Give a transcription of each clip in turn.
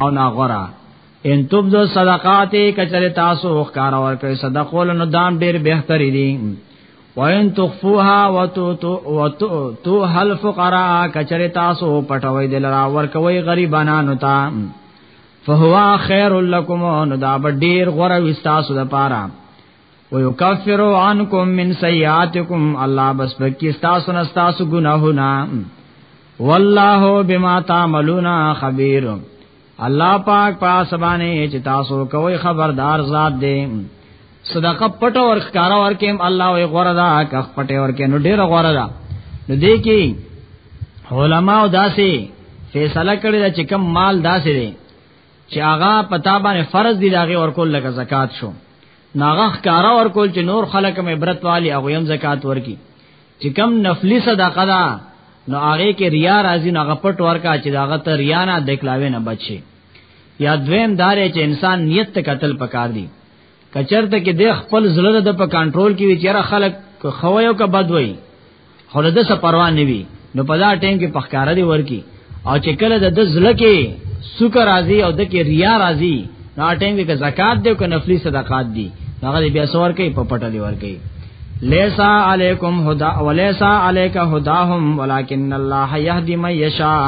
او نا غره ان تبدو صدقات کچره تاسو وکړه ور کوي صدقول نو دام ډیر بهتري دي وان تخفوها وتو تو هل فقراء کچره تاسو پټوي دل را ور کوي غریبانو ته فهو خير لكم نو دا ډیر غره وستاسو لپاره ويكفر عنكم من سيئاتكم الله بس پکې تاسو نه تاسو ګناهونه والله بما تعملون خبير الله پاک پاس باندې چې تاسو کوئی خبردار ذات دی صدقه پټ اور ښکارا اور کې الله وي غره دا کخ پټ اور کې نو ډیر غره دا نو دې کې علماء داسې فیصله کړی چې کم مال داسې دی چې هغه پتا باندې فرض دي داغه ورکول لکه زکات شو ناغه کارا ورکول چې نور خلک مې عبرت والی هغه هم زکات ورکی چې کم نفلی صدقه ده نو هغه کې ریا راځي نو هغه پټ ورکا چې داغه ته ریا نه دکلاوي نه بچي یا دویم دار چې انسان نیت ته قتل پکار دی کچرته کې د خپل زړه د په کنټرول کې وي چې خلک خو یو کا بد وي خو له دسه پروا نه وي نو په دا ټیم کې پخکار دی ورکی او چې کله د ځل کې سکر راځي او د کې ریا راځي نو ټیم کې زکات دی او که نفلی صدقات دی هغه بیا سور کوي په پټه دی ور کوي لیسا علیکم هدا ولیسا علیک هداهم ولکن الله یهدی من یشاء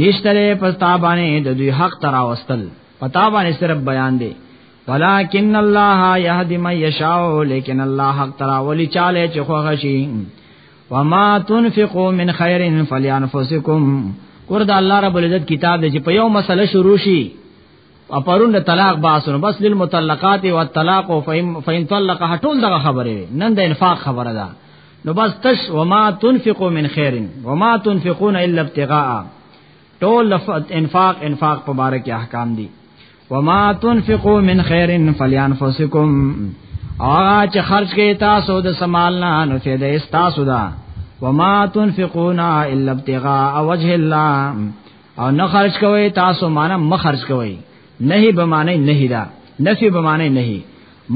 نشتره پستا باندې د دوی حق تراوستل پتا باندې صرف بیان دی ولکن الله يهدي من يشاء لیکن الله حق ترا ولی چاله چې خوغه شي وما تنفقوا من خير فلانفسكم کور د الله رب العزت کتاب دی چې په یو مسله شروع شي او پرون د طلاق باسنو بس للمطلقات والطلاق فهم فهم طلق هټول دغه خبره نن د انفاق خبره ده نو بس تش وما تنفقوا من خير وما تنفقون الا ابتغاء ټول انفاق انفاق په باره کې احکام دي وما تنفقوا من خير فلينفسكم هغه چې خرج کې تاسو د سمال نه نو چې د تاسو دا وما تنفقون الا ابتغاء وجه الله او نه خرج کوي تاسو معنی مخ خرج کوي نه به معنی نه دا نفي به معنی نه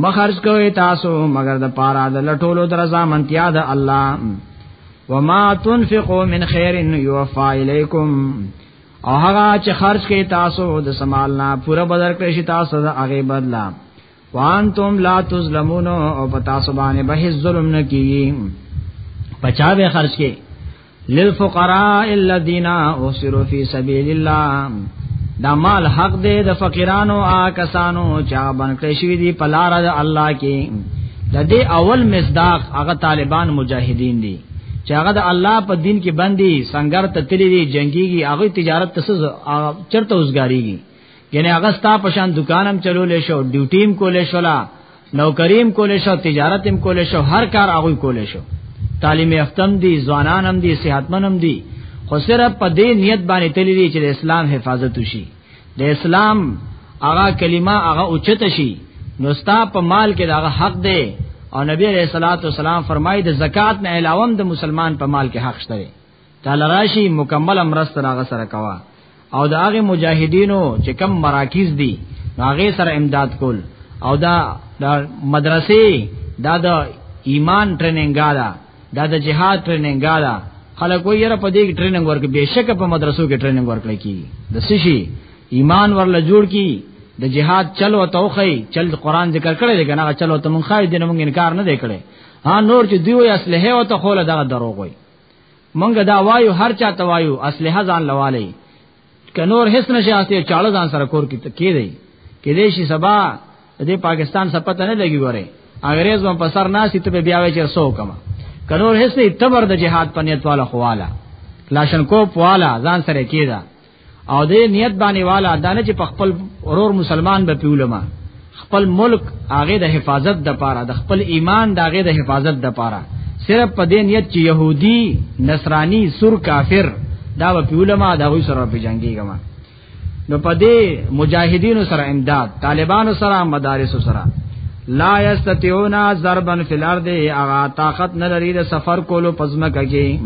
مخرج کوي تاسو مگر د پاره د لټولو درځه منتیا د الله وما تنفقوا من خير يوفى اليكم او هغه چې خرج کوي تاسو د سمال نه پوره بدل کړئ شي تاسو د هغه بدلا وانتم لا تظلمون او پتا سبحانه به ظلم نه کیږي پچا به خرج کوي للفقراء الذين اسروا في سبيل الله دا مال حق دے د فقیرانو آ کسانو چا بنکړې شوی دی په لار د الله کې د دې اول مصداق هغه طالبان مجاهدین دي چې هغه د الله په دین کې بندي سنگر ته تللی دي جنگيږي هغه تجارت تسز چرته اوسګاریږي یعنی هغه ستا په شان دکانم چلولې شو ډیوټیم کولې شو لا نوکریم کولې شو تجارتم کولې شو هر کار هغه کولې شو تعلیم یافتم دي ځوانانم دي صحتمنم دي خو صرف په دې نیت باندې تللی دي چې د اسلام حفاظت وشي د اسلام هغه کلمه هغه اوچت شي نو ستا په مال کې دا حق دی او نبی علیہ الصلوۃ والسلام فرمایي د زکات نه علاوه د مسلمان په مال کې حق شته تعالی راشي مکمل امرست راغ سره کوا او دا هغه مجاهدینو چې کم مراکز دي هغه سره امداد کول او دا دا مدرسې دا د ایمان ټریننګ دا دا د جهاد ټریننګ دا خلک وایي را په دې ټریننګ ورکړي بهشک په مدرسو کې ټریننګ ورکړي کی د سشي ایمان ورل جوړ کی د جهاد چلو توخی چل قران ذکر کړی دی کنه چلو ته مونږ خای دین مونږ انکار نه دی کړی ها نور چې دیو اصله او ته خوله دغه دروغ وایي مونږ دا وایو هر چا ته وایو اسلحه ځان لوالي کنور هیڅ نشه اته چاړه ځان سره کور کې ته کې دی کې دې شي سبا دې پاکستان سپته نه لګي ګوره انګريز هم په سر ناسي ته بیا وای چې سو کما کنور هیڅ نه تبر د جهاد په نیت والا خواله لاشن کو پوالا ځان سره کېدا او دې نیت باندې والا دانه چې په خپل اورور مسلمان به پیولما خپل ملک هغه د حفاظت د پاره د خپل ایمان د هغه د حفاظت د پاره صرف په دې نیت چې يهودي نصراني سور کافر دا به پیولما دا وې سره په جنگي ګما نو په دې مجاهدینو سره امداد طالبانو سره مدارس سره لا یستتیونا ضربن فی الارض اغا طاقت نه لري د سفر کولو پزمکه کې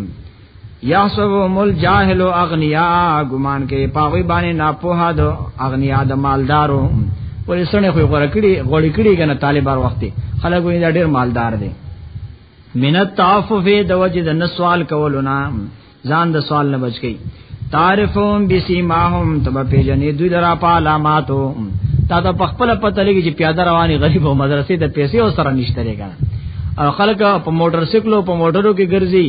یحسبهم الجاهل اغنیا ګمان کې پاغوی باندې ناپوها دو اغنیا د مالدارو ولې سنې خو غوړ کړي غوړ کړي کنه طالبان وخت خلک وې دا ډېر مالدار دي من التعفف د وجه د نسوال کولونه ځان د سوال نه بچ کی تعرفهم بسیماهم تب پیجنې دوی لرا په علاماتو تا ته پخپل پته لګي چې پیاده رواني غریب او مدرسې ته پیسې او سره نشته لري او خلک په موټر سایکلو په موټرو کې ګرځي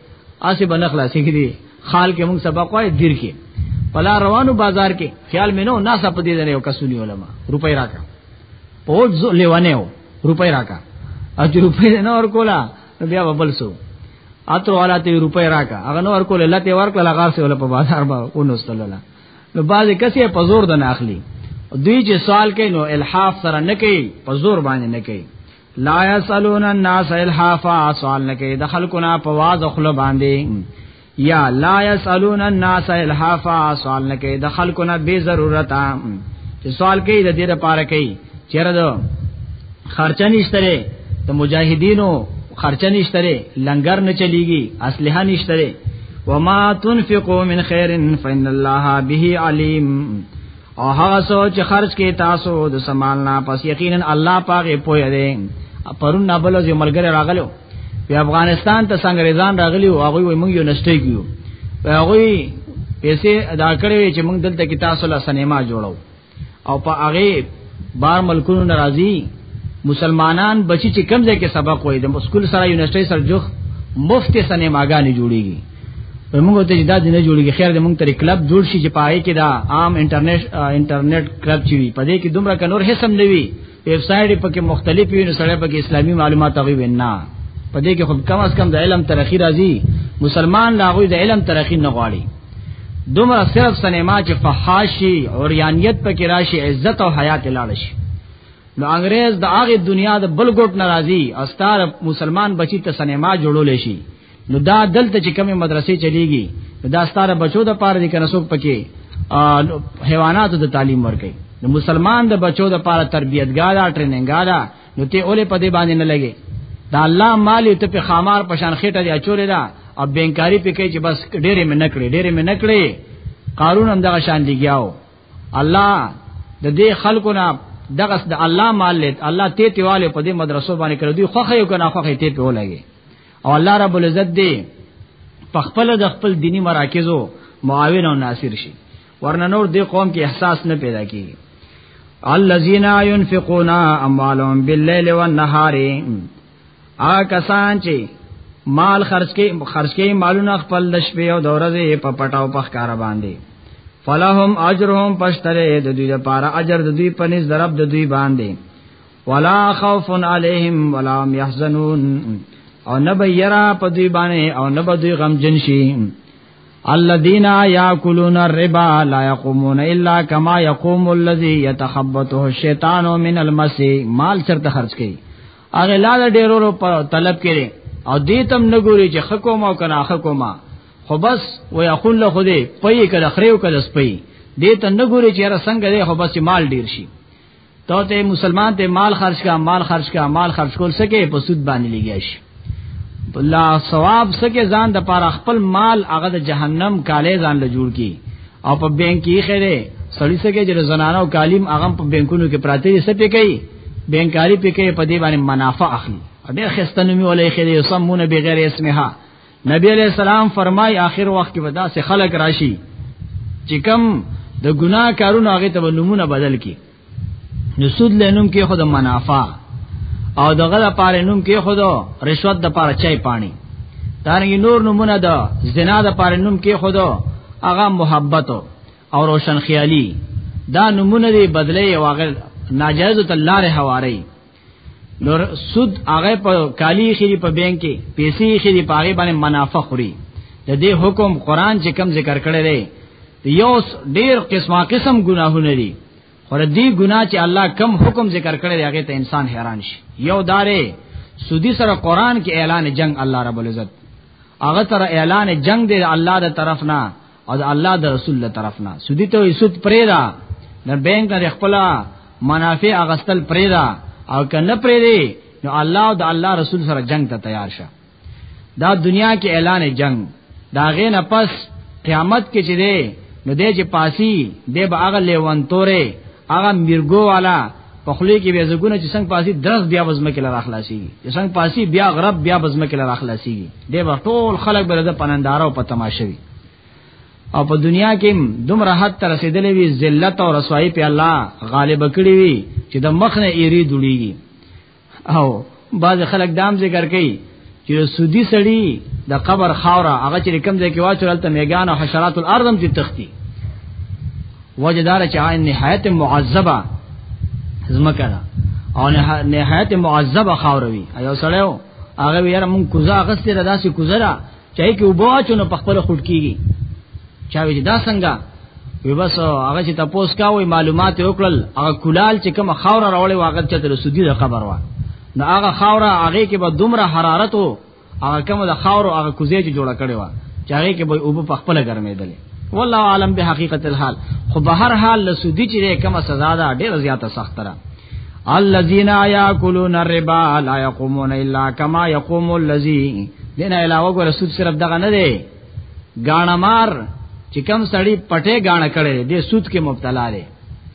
اسی بنه خلاصې کې دي خال کې موږ سبق وای دیر کې پلا روانو بازار کې خیال مې نو ناسا په دې نه یو کسونی علما روپۍ راکا پوج زو لیوانه و روپۍ راکا اج روپۍ نه ور کولا بیا ببل سو اتر والا ته روپۍ راکا هغه نو ور کوله لته ور کړل هغه سه ول په بازار با ونوستل نو باز کسې په زور د نه اخلي دوی چې سوال کوي نو الحاف سره نه کوي په زور باندې نه کوي لا یسالون الناس الحافا سوال نه کوي د خلکو نه په واز خپل باندې یا لا یسالون الناس الحافا سوال نه کوي د خلکو نه به ضرورت چې سوال کوي د دې لپاره کوي چیرې دا خرچه نشته د مجاهدینو خرچه نشته لنګر نه چلیږي اسلحه نشته وما تنفقوا من خير فإن الله به عليم او هغه سوچ خرج کې تاسو د سامان نه پس یقینا الله پاګه پوی دی پرون نه بل یو ملګری راغلو په افغانستان ته څنګه رضان راغلی او هغه موږ یو نشټی کیو هغه پیسې ادا کړې چې موږ دلته کې تاسو له سینما جوړو او په هغه بار ملکونو ناراضي مسلمانان بچی چې کم ځای کې سبق وایي د مسکول سره یونیورسيټي سره جوخ مفت سینماګانې جوړیږي موږ ته دا نه جوړیږي خیر دې موږ ترې کلب جوړ شي چې پای کې دا عام انټرنیټ انټرنیټ کلب چي وي پدې کې دومره کنور هیڅ هم نه وي ویب سایټ په کې مختلف وي نو سره په کې اسلامي معلومات غوي وینا پدې کې خود کم از کم د علم ترخی راځي مسلمان لا غوي د علم ترخی نه غواړي دومره صرف سنیما چې فحاشي اوریانیت په کې راشي عزت او حیات لاړ شي نو انګريز د هغه دنیا د بل ګوټ ناراضي استار مسلمان بچی ته سنیما جوړول شي نو دا دلته چې کومه مدرسې چلیږي دا ستاره بچو د پاره دي کنه څوک پکې حیواناتو ته تعلیم ورکړي نو مسلمان د بچو د پاره تربیتګار دا ټریننګار دا نو ته اولې په دې باندې نه لګي دا الله مالی ته په خامار پشان خېټه دی اچولې دا او بینکاری پې کوي چې بس ډېرې مې نکړې ډېرې مې نکړې قارون هم دغه شان دیګیاو الله د دې خلکو نه دغه د الله مال له الله ته تیواله په دې مدرسو باندې کړو دوی خوخه یو کنه خوخه ته په ولګي او الله رب العزت دې په خپل د خپل دینی مراکزو معاون او ناصر شي ورنه نور دې قوم کې احساس نه پیدا کیږي الذين ينفقون اموالهم بالليل والنهار آ کسان چې مال خرج کې خرج کې مالونه خپل د شپې او د ورځې په پټاو په ښکار باندې فلهم اجرهم پشتره د دوی لپاره اجر د دوی پنځ درب د دوی باندې ولا خوف علیهم ولا هم يحزنون او نه به یرا په دوی باندې او نه به دوی غم جن شي الذين ياكلون الربا لا يقومون الا كما يقوم الذي يتخبطه الشيطان من المس مال چرته خرج کړي هغه لال ډیرو په طلب کړي او دې تم نګوري چې خکو ما کنه خکو ما خو بس و يخون له خوده پي کله خريو کله سپي دې ته نګوري چې را څنګه دې خو بس مال ډیر شي ته ته مسلمان ته مال خرج کا مال خرج کا مال خرج کول سکے په سود باندې لګیا شي لا ثواب سکے ځان د پاره خپل مال هغه د جهنم کاله ځان له جوړ کی او په بانک کې خیره سړی سکے چې زنانو کالیم هغه په بانکونو کې پراته دي سپې کوي بانکاری پکې په دې باندې منافع اخلي ډېر خستنومي ولې خېلې سمونه بغیر اسمها نبی علیہ السلام فرمای آخر وخت کې ودا سے خلق راشي چې کم د ګناه کارونو هغه ته نمونه بدل کی نو سود لنوم کې خود منافع او دغه لپاره نوم کې خود رشوت د لپاره چای پانی دارنګ نور نمونه ده زنا د لپاره نوم کې خود هغه محبت او روشن خیالی دا نمونه دی بدله یو هغه ناجایز تلاره حواری نور سود هغه په کالی خېری په بانک کې پیسې خېری په هغه باندې منافع خوري د دې حکم قران چې کم ذکر کړی دی یو ډیر قسمه قسم ګناهونه دي خور دې ګناه چې الله کم حکم ذکر کړی دی هغه ته انسان حیران شي یو دارې سودی سره قران کې اعلان جنگ الله رب العزت هغه تر اعلان جنگ دی الله د طرف نه او د الله د رسول له طرف نه سودی ته سود پریدا د بانک نه خپل منافع اغستل پریدا او کنه پریدي نو الله او د الله رسول سره جنگ ته تیار شه دا دنیا کې اعلان جنگ دا غې نه پس قیامت کې چې دی نو دې چې پاسی دې به هغه لیوان تورې هغه میرګو والا په خلی کې بیا زګونه چې څنګه پاسي درس بیا وزمه کې لار اخلاصي چې څنګه پاسي بیا غرب بیا وزمه کې لار اخلاصي دی به ټول خلک برده پنندار او پتماشي او په دنیا کې دوم راحت تر رسیدلې وی ذلت او رسوایی په الله غالب کړی وی چې د مخ نه ایری دوړيږي او بعض خلک دام ذکر کوي چې سودی سړی د قبر خاورا هغه چې کم ځای کې واچول ته میګان او حشرات الارض هم دي تختی وجدار چې عین نهایت معذبه زمکه ده او نهایت معذبه خاوروي ایو سړیو هغه یې موږ کوزه غستې را داسې کوزه چای کې وبو اچو نو په خپل خټ کیږي چا وی دا څنګه وی بس هغه چې تاسو کاوي معلومات وکړل هغه کولال چې کوم خاور راولې واغ چې تر سودی د قبر وا نو هغه خاور هغه کې به دومره حرارت او هغه کوم د خاور هغه کوزې چې جوړه کړي وا چې هغه کې به وبو په خپل ګرمېدل والله عالم به حقیقت الحال خو به هر حال لسودی چې کومه سزا ده ډیره زیاته سخت ده الذين ياكلون الربا لا يقومون الا كما يقوم الذي دین علاوه ګور سود صرف دغه نه دی غاڼمار چې کم سړی پټه غاڼه کړي دی سود کې مبتلا دی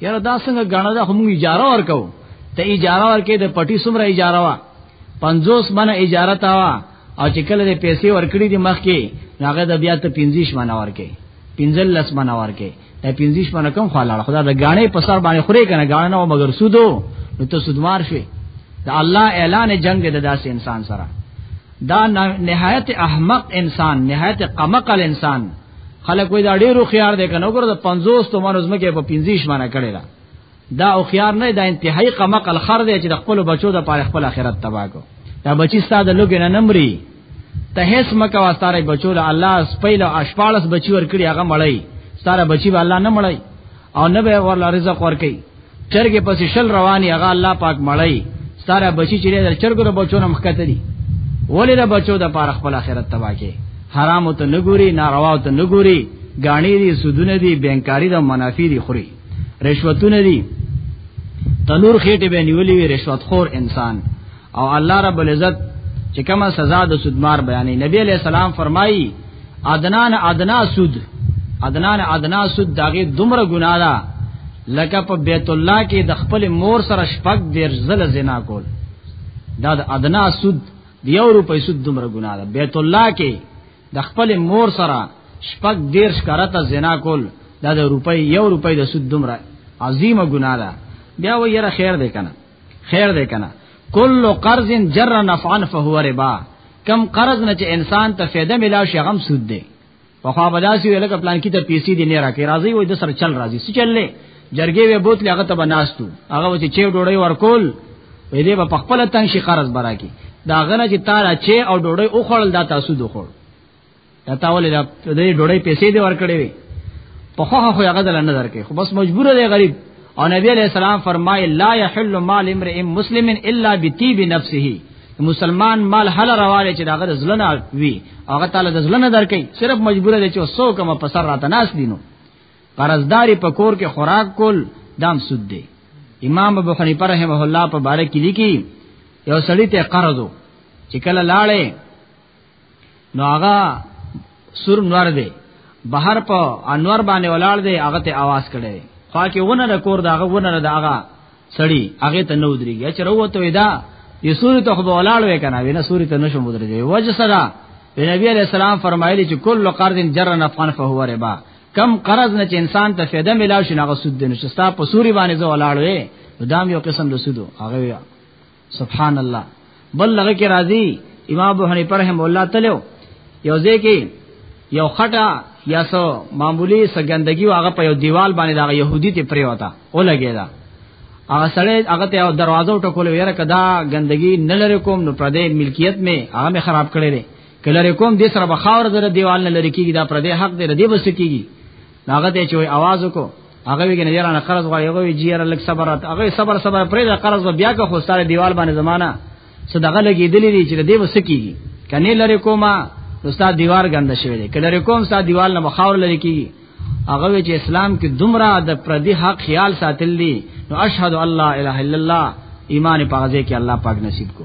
یاره دا څنګه غاڼه ده موږ اجاره ورکو ته اجاره ورکې د پټي سمره اجاره وا 50 منه اجاره تا وا او چې کله دې پیسې ورکړي دي مخ کې هغه د بیا ته 50 منه ورکې 15 لس منه ورکې دا پنځیش باندې کم خاله خدا د غاڼې په سر باندې خوري کنه غاڼه او مگر سودو نو ته سودمار شوي دا الله اعلان جنگ د داسې انسان سره دا نهایت احمق انسان نهایت قمقل انسان خلک وې دا ډیرو خيار دي کنه وګوره د 50 تومن زمکه په 50 معنی کړي دا او خيار نه دا انتهایی قمق الخر دی چې د خپل بچو د پاره خپل آخرت تباہ کو دا بچی ستاده لوګ نه نمرې ته هیڅ مکه واستاره بچو له الله سپیل او اشپالس بچی ور کړی هغه مړی ستاره بچی به الله نه مړی او نه به ورل رزق ور کوي چرګ پسې شل رواني هغه الله پاک مړی ستاره بچی چې د چرګ له بچو نه مخکته دي ولې د بچو د پاره خپل آخرت تباہ کې حرام ته نګوري ناروا ته نګوري غاڼې دي سودونه دي بنکاری د منافي دي خوري رشوتونه دي تنور خېټه به نیولې وي رشوت خور انسان او الله رب العزت چې کومه سزا د سودمار بیانې نبی علیہ السلام فرمایي ادنان ادنا سود ادنان ادنا سود داغه دومره ګناه ده لکه په بیت الله کې د خپل مور سره شپږ دیر زل زنا کول دا د ادنا سود دیو روپې سود دومره ګناه ده بیت الله کې د خپل مور سره شپږ دیر شکرته زنا کول دا د روپۍ یو روپۍ د سود دومره عظیمه ګناه ده بیا و یره خیر دی کنه خیر دی کنه کل قرض جر نفعا فهو ربا کم قرض نه چې انسان ته فایده ملا شي غم سود دی په خوا بداسي ویل کپلان کې ته پیسې دی نه راکې راځي وای د سر چل راځي څه چللې جرګې وې بوتلې هغه ته بناستو هغه چې چیو ډوړی ورکول وې دې په خپل تنګ شي قرض برا کی دا غنه چې تارا چې او ډوړی او خړل دا تاسو دوه خړ دا تاول دا دې ډوړی پیسې دې ورکړې وې په خو خو هغه دل نه درکې خو بس مجبور دی غریب او نبی علیہ السلام فرمای لا یحل مال امرئ مسلم الا بطیب نفسه مسلمان مال حل رواله چې داغه ځلنه وی هغه تعالی د ځلنه درکې صرف مجبور دی چې وسو کوم په سر راته ناس دینو قرضداري په کور کې خوراک کول دام سود دی امام ابو حنیفه رحمه الله په باره کې لیکي یو سړی ته قرض وو چې کله لاړې نو هغه سور نور دی بهر په انور باندې ولاړ دی هغه ته आवाज کړي خوا کې ونه د کور داغه ونه د هغه سړی هغه ته نو دريږي چې وروته ودا یې سوري ته خو ولاړ وې کنه وینه سوري ته نشو مدرځي وجه سره نبی علیہ السلام فرمایلی چې کل قرض جر نفعا فهو ربا کم قرض نه چې انسان ته فایده ملاو شي هغه سود دي نو چې ستا په سوري باندې زو ولاړ وي دا یو قسم د سودو هغه وي سبحان الله بل لغه کې راضي امام ابو حنیفه رحم الله تعالی یو ځکه یو خټه یا سو معمولی سګندګي واغه په یو دیوال باندې دا يهودي ته پرې وتا ولګی دا هغه سړی هغه ته دروازه ټکول ویره کدا ګندګي نه لری کوم نو پردې ملکیت می هغه خراب کړی دی کله لري کوم دې سره بخاور در دیوال نه لري کیږي دا پر دې حق دې ردی بس کیږي هغه ته چې आवाज وکړو هغه ویګنه یاره نه قرض غواړي هغه وی جیره لک صبر هغه صبر صبر پرې دا قرض بیا که خو ستاره دیوال باندې زمانہ صدقه لګې دلی دي چې دې بس کیږي کني لري کومه استاد دیوار ګنده شوی دی کله لري کوم استاد دیوال نه بخاور لري کیږي هغه چې اسلام کې دومره د پردي حق خیال ساتل دي نو اشهد الله اله الا الله ایمان پاغزه کې الله پاک نصیب کو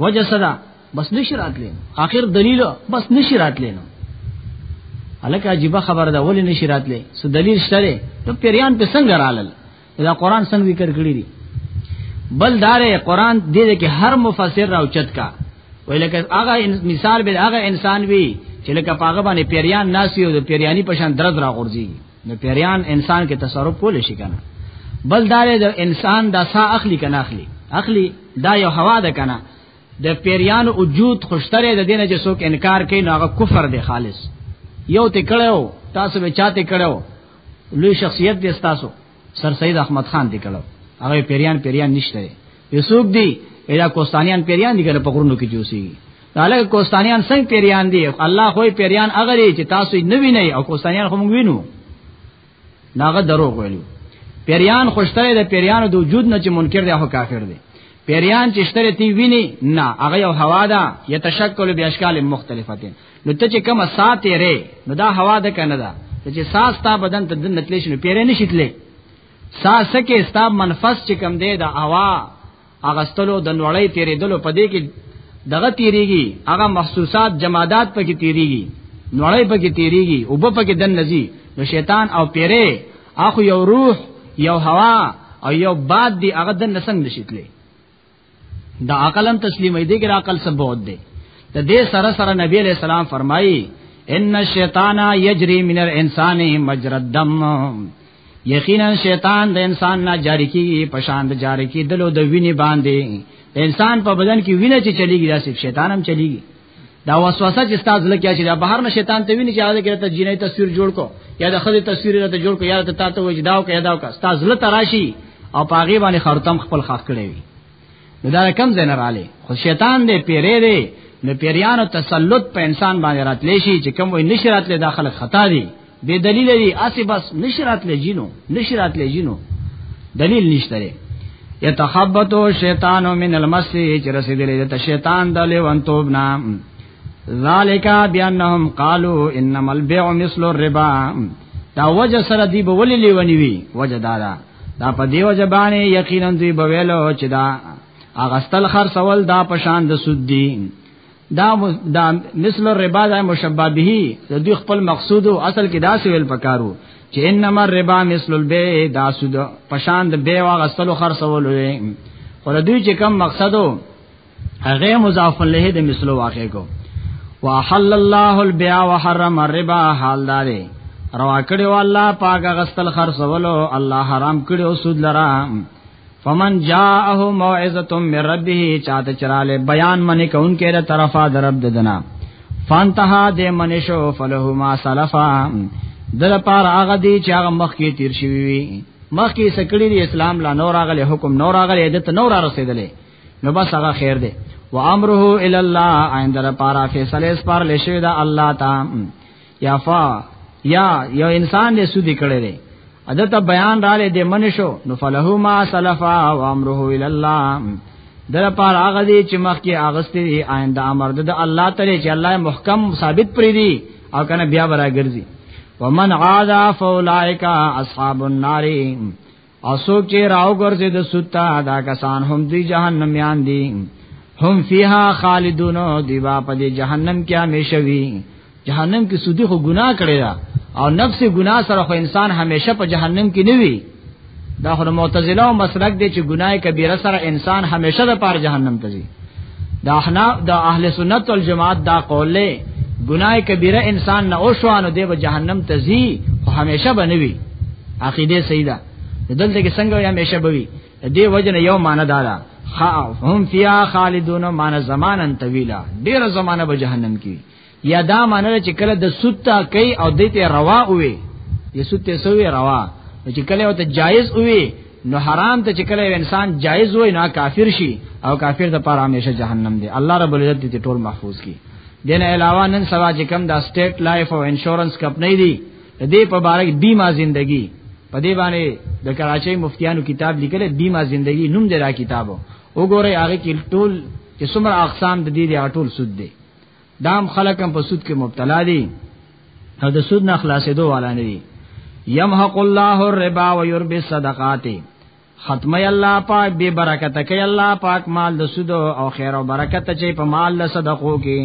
وجه صدا بس نشی راتلین آخر دلیل بس نشی راتلین الکه عجیب خبر ده ولی نشی راتلی سو دلیل شته نو پیریان په څنګه رالل دا قران څنګه ذکر کړی دی بل داره قران دې کې هر مفسر راو چت کا وای لکه هغه مثال به هغه انسان وی چې لکه پاغه باندې پیریان ناسی او د پیریانی پشان درز را غورځي نو پیریان انسان کې تصرف کول شي کنه بل دار د انسان د سا اخلي کنه اخلي اخلي دا یو هوا ده کنه د پیریان وجود خوشتره د دینه چې څوک انکار کوي نو هغه کفر دی خالص یو ته کړو تاسو به چاته کړو لوی شخصیت دی تاسو سر سید احمد خان دی کړو هغه پیریان پیریان نشته یسوک دی ادا کوستانیان پیریان دي کنه په غرونو کې جوسی دا لکه کوستانیان څنګه پیریان دي الله خو پیریان هغه دي چې تاسو نه وینئ او کوستانیان خو موږ وینو ناغه درو ویلو پیریان خوشتره ده پیریانو د وجود نه چې منکر دي هغه کافر دي پیریان چې شتره تی ویني نه هغه یو هوا ده یتشکل به اشکال مختلفه نو ته چې کوم ساتې ری نو دا هوا ده کنه ده چې ساس تا بدن ته د نتلیش نو پیرې نشیتلې ساسه کې ستا منفس چې کم دی د هوا اغستلو د نوړې تیرې دلو پدې کې دغه تیریږي هغه محسوسات جمادات پکې تیریږي نوړې پکې تیریږي او په پکې دن نزي نو شیطان او پیره اخو یو روح یو هوا او یو باد دی هغه دن نسنګ نشیتلې دا عقل هم تسلیم دی ګر عقل سب بہت دی ته دې سره سره نبی علیہ السلام فرمایي ان الشیطان یجری من الانسان مجرى الدم یقینا شیطان د انسان نه جاری کیږي پشان د جاری کیدلو د ویني باندې انسان په بدن کې وینه چې چلیږي داسې شیطان هم چلیږي دا وسوسه چې تاسو لکه چې دا بهر نه شیطان ته ویني چې هغه کې ته جنې تصویر جوړ کو یا د خدای تصویر راته جوړ کو یا ته تاسو وځ داو کې داو کا تاسو له تراشی او پاغي باندې خرتم خپل خاص کړی وي نو دا کم زنه رااله خو شیطان دې پیری دی نو پیریانو تسلط په انسان باندې راتلی شي چې کوم وي نشرات له داخله خطا دي بے دلیل دی اسی بس نشرات لے جنو نشرات لے جنو دلیل نشته لري یتخبطو شیطان من المس چې رسیدلې ته شیطان د لیوانتوب نام ذالک بانهم قالوا انما البيع مثل الربا دا وجه سره دی به ولې لیونی وی وجه دارا دا په دی وجه باندې یقینا دی به ویلو چې دا اغستل خرڅول دا پشان د سود دی دا دا مثل الربا دا مشبہ به د دوی خپل مقصود او اصل کې دا سویل پکارو چې انما الربا مثل البيع دا سود پشان د بیع او غسل خرڅول وي خو دوی چې کم مقصدو هغه مضاف له د مثلو واقع کو وحل الله البيع وحرم الربا حال داري روا کړو الله پاک غسل خرڅولو الله حرام کړو سود لرام فمن جاءه موعظه من ربه چاته چراله بیان منی کون کې له طرفه درب ددنا فانتها دې منشو فله ما سلفا دل پار هغه دی چې هغه مخ کې تیر شوی وي مخ کې سکړی دی اسلام لا نور هغه حکم نور هغه دې ته نور رسیدلې نو بس هغه خیر دی و امره ال الله عند پارا فیصله اس پر لشي دا الله تعالی یا فا یا یو انسان دې سودی کړی دی ادته بیان را لې دې منشو نو فلهو ما سلفا او امره ال الله در پار هغه دې چې مخ کې اغستې دي آینده امر د الله تعالی چې الله محکم ثابت پری دي او کنه بیا برا ګرځي ومن عاد فاولائک اصحاب النار او څوک چې راو ګرځي د سوتا دا کسان هم دی جهنم یان دي هم فیها خالدون دی با په دې جهنم کې همیشه وي جهنم کې سودی خو ګناه کړی دا او نفس ګناه سره خو انسان همیشه په جهنم کې نه وي دا خو معتزله او مسلک دی چې ګناه کبیره سره انسان همیشه د پار جهنم ته ځي دا احنا دا اهل سنت والجماعت دا قول له ګناه کبیره انسان نه او شوانو دی به جهنم ته زی خو همیشه بنوي عقیده سیدا دلته کې څنګه یا همیشه بوي دی وجن یو مان دارا هم فیا خالدون مان زمانن طویلا ډیر زمانہ به جهنم کې یا دا معنی چې کله د سود تا کوي او د ته روا وي د سود ته سوې روا چې کله او ته جایز وي نو حرام ته چې کله انسان جایز وي نه کافر شي او کافر د پر همیشه جهنم دی الله رب العزت دې ټول محفوظ کړي دین علاوه نن سوا چې کم دا سټیټ لایف او انشورنس کمپنی دی دې په بارک بیمه زندگی په دې باندې د کراچۍ مفتیانو کتاب لیکل بیمه زندگی نوم دی را کتابو وګوره هغه کې ټول چې څومره اقسام د دې دی ټول سود دی دام خلقم په سود کې مبتلا دي او د سود نه خلاصېدو والا نه دي يمحق الله الربا ويربي الصدقات ختمه الله پاک به برکت کوي الله پاک مال د سود او خیر او برکت چې په مال له صدقو کې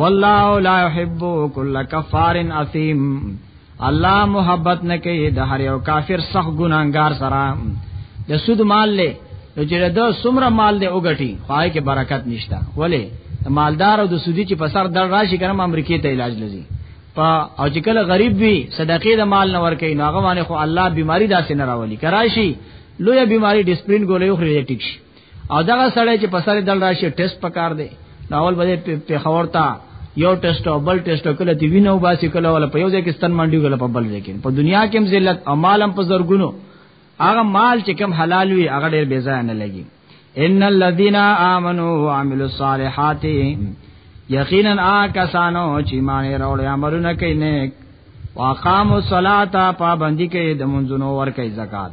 والله لا يحب كل كفار اثيم الله محبت نه کوي د هر یو کافر سخت ګناګار سره د سود مال له نو چې د سمره مال دی وګټي خای کې برکت نشتا ولی مالدار او د سودی چې په سر در راشي کنه امریکای ته علاج لذي په او چې کله غریب وي صدقې د مال نه ورکې نو هغه باندې خو الله بیماری داسې نه راولي کراشي لوی بیماری ډیسپلین ګولې خو یې ټیک شي او دا سړی چې په سر دل راشي ټیسټ پکار دی راول بده په خبر تا یو ټیسټ او بل ټیسټ کله دی وینو باسي کله ولا په یو ځای کې ستن منډي کله په بل ځای کې په دنیا کې هم ذلت او مالم په زرګونو هغه مال چې کم حلال وي هغه ډیر بے ځای نه لګي ان الذين امنوا وعملوا الصالحات یقینا کسانو چې مان راوړي امرونه کوي نیک واقاموا الصلاه پابندي کوي د منځونو ور کوي زکات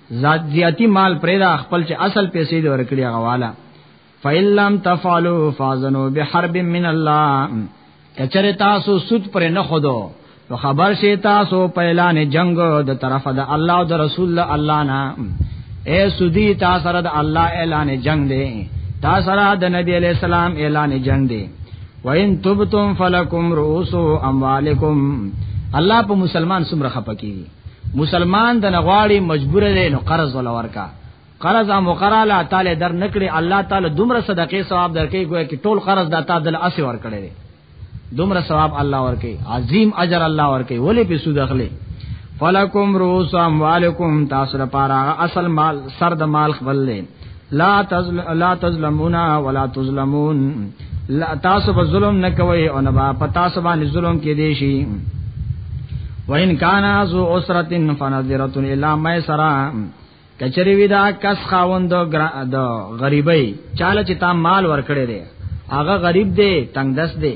ذات زیاتی مال پرېدا خپل چې اصل پیسې دې ورکړي هغه والا فإِن لَّمْ تَفْعَلُوا فَاذَنُوا بِحَرْبٍ مِّنَ اللَّهِ کچره تاسو سود پر نه خدو نو خبر شي تاسو په اعلان جنگ د طرف د الله او د رسول الله نه اے سودی تاسو سره د الله اعلان جنگ دی تاسو سره د نبی علی السلام اعلان جنگ دی وَإِن تُبْتُمْ فَلَكُمْ رُءُوسُ أَمْوَالِكُمْ الله په مسلمان سمره خپکی مسلمان د نغواړي مجبور دی نو قرض ولا ورکا قرض هم وقرا لا تعالی در نکړي الله تعالی دومره صدقه ثواب درکې ګویا کې ټول قرض داتا دل اسی ور کړی دی دومره ثواب الله ورکي عظیم اجر الله ورکي ولې په سود اخلي فلکم روس اموالکم تاسو لپاره اصل مال سر د مال خپل لې لا تزل لا تظلمونا ولا تظلمون لا تاسو به ظلم نه کوي او نه با پتا سو باندې ظلم کې دي شي وان کان ازو اسرتن فنذرت الى ميسرا کچری وی دا کس خاوند د غریبی چاله چې تا مال ورکړي دي هغه غریب دی تنگ دست دی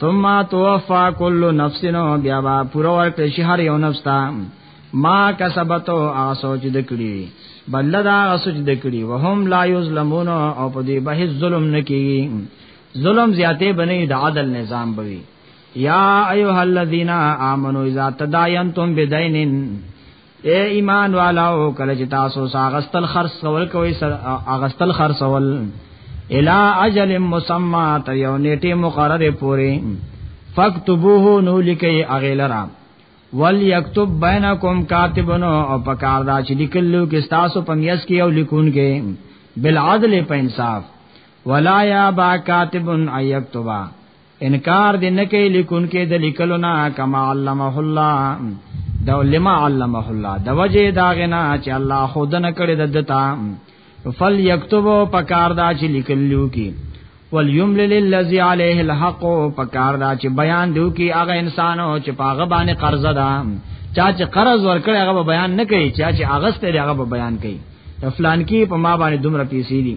ثم توفا كل نفس بیا با پورا ورکړي شي هر یو نفس ته ما کسبتو هغه سوچ د کړی بل دا هغه سوچ د کړی وهم لا یظلمون او په دې به ظلم نکي ظلم زیاته بنې د عدل نظام بوي یا ایها الذین آمنو اذا تداینتم بدینن اے ایمان والو کله چې تاسو ساغستل خرص کول کوي اغستل خرص ول الا اجل مسمى تر یو نیټه مقرره پوری فاكتبوه نو لکی اغیلرا وليكتب بينكم كاتب او پکار دا چې لیکلو کې تاسو په میس کې او لیکون کې بالعدل په انصاف ولا یا با کاتب ایکتبا انکار دې نه کوي لیکون کې د لیکلو نه کما علمه الله دا لما علمه الله د وجه دا غنا چې الله خود نه کړی د دتا فل یكتبو پکار دا چې لیکلو کې وليملل الذي عليه الحق پکار دا چې بیان دیو کې هغه انسانو چې پاغه باندې قرض ده چا چې قرض ورکړي هغه بیان نه کوي چا چې اغسته هغه بیان کوي فلان کې په ما باندې دومره پیسې دي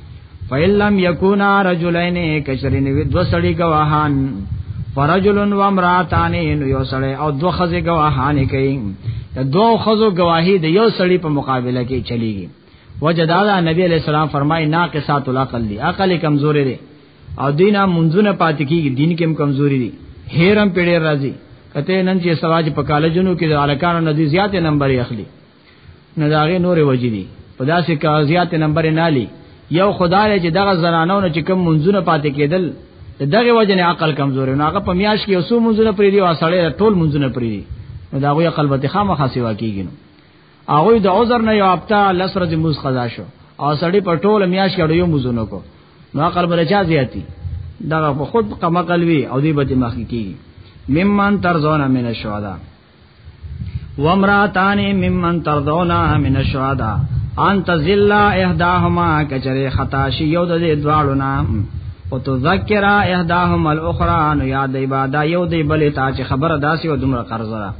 فیلم یکونا رجلین کشرین وی دو سړی گواهان فرجل و امراتان نو یو سړی او دو خزه گواهان کوي د دو خزو گواهی د یو سړی په مقابله کې چلیږي وجدادا نبی علیہ السلام فرمای ناقصات العقل دی عقل کمزورې دی او دینه منځونه پات کیږي دین کې کمزوري دي هیرم پیډې راځي کته نن چې سواج په کالجونو کې د الکانو ندی زیات نمبر اخلي نه داغه نور وجې دي په داسې کاغذیات نمبر نه لې یو خدای چې دغه زنانو نه چې کوم منځونه پاتې کېدل دغه وجه نه عقل کمزور نه هغه په میاش کې اوسو منځونه پرې دی او سړی ټول منځونه پرې دی نو دا غوی عقل به خامہ خاصه واکیږي نو هغه د عذر نه یو اپتا لسره د موز قضا شو او سړی په ټول میاش کې یو منځونه کو نو عقل به چا زیاتی دا په خود قمقلوي او دی به مخکې کیږي ممن ترزونه من الشهدا وامراتان ممن ترضونا من الشهداء ان تزل احداهما کچره خطا شي یو د دې دواړو نام او تذکر احداهما الاخرى نو یاد عبادت یو دی بلې تا چې خبره داسې او دومره قرض را